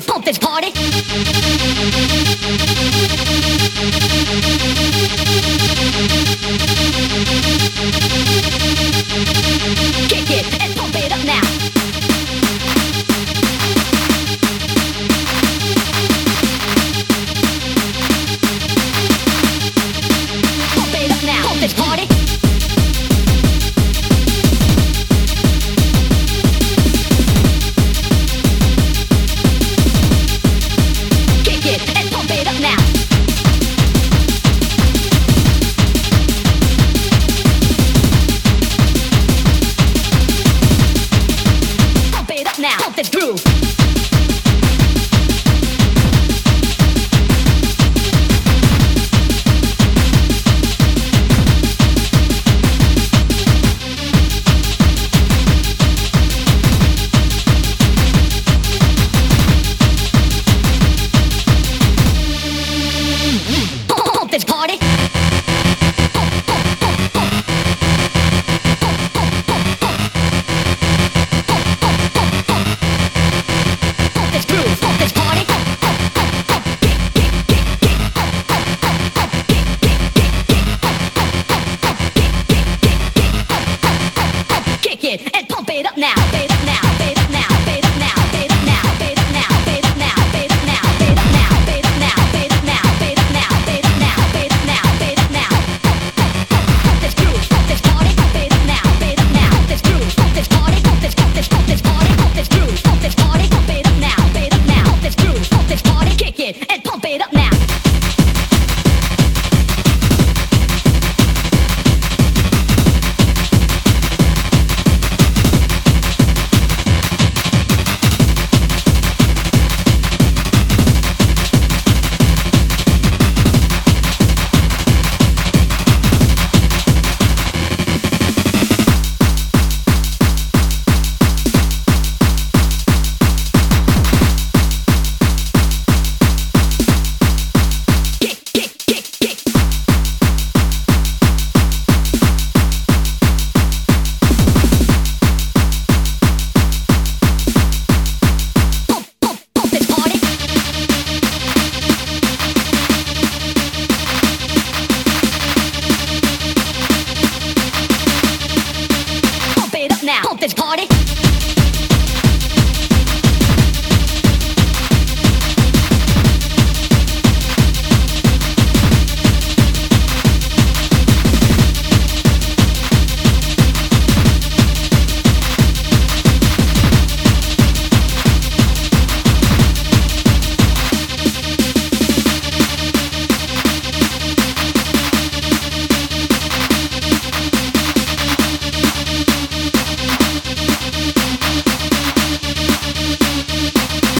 pump this party. now. Pump that groove. this party. This party.